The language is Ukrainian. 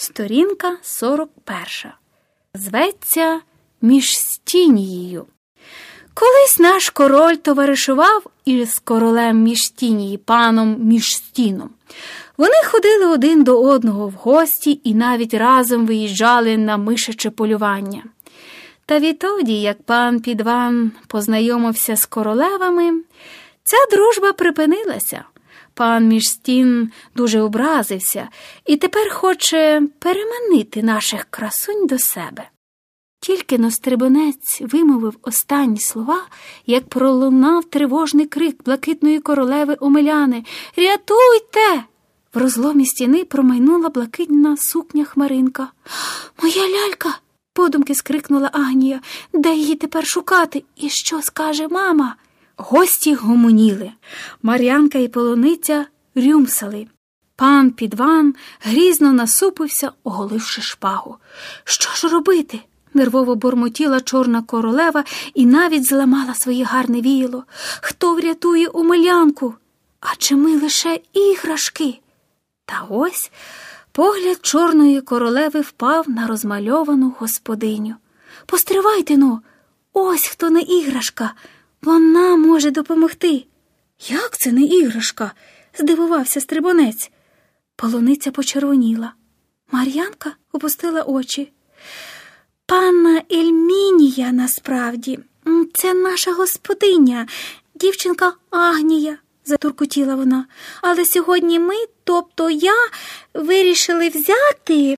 Сторінка 41. Зветься Міжстінією. Колись наш король товаришував із королем Міжстінії, паном Міжстіном. Вони ходили один до одного в гості і навіть разом виїжджали на мишаче полювання. Та відтоді, як пан Підван познайомився з королевами, ця дружба припинилася. Пан Міжстін дуже образився і тепер хоче переманити наших красунь до себе. Тільки Нострибонець вимовив останні слова, як пролунав тривожний крик блакитної королеви Омеляни Рятуйте! В розломі стіни промайнула блакитна сукня хмаринка. Моя лялька. подумки скрикнула Агнія. Де її тепер шукати? І що скаже мама? Гості гомоніли. Мар'янка і полуниця рюмсали. Пан Підван грізно насупився, оголивши шпагу. Що ж робити? нервово бурмотіла чорна королева і навіть зламала своє гарне віяло. Хто врятує умилянку? А чи ми лише іграшки? Та ось погляд чорної королеви впав на розмальовану господиню. Постривайте но, ось хто не іграшка. Вона може допомогти. Як це не іграшка? здивувався стрибунець. Полуниця почервоніла. Мар'янка опустила очі. Панна Ельмінія насправді, це наша господиня, дівчинка Агнія, затуркотіла вона. Але сьогодні ми, тобто я, вирішили взяти